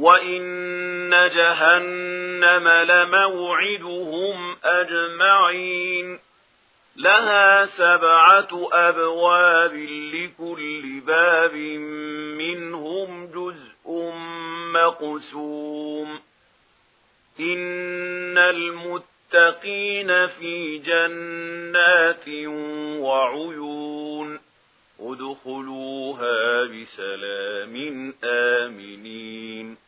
وَإِنَّ جَهَنَّمَ لَمَوْعِدُهُمْ أَجْمَعِينَ لها سبعة أبواب لكل باب منهم جزء مقسوم إن المتقين في جنات وعيون ادخلوها بسلام آمنين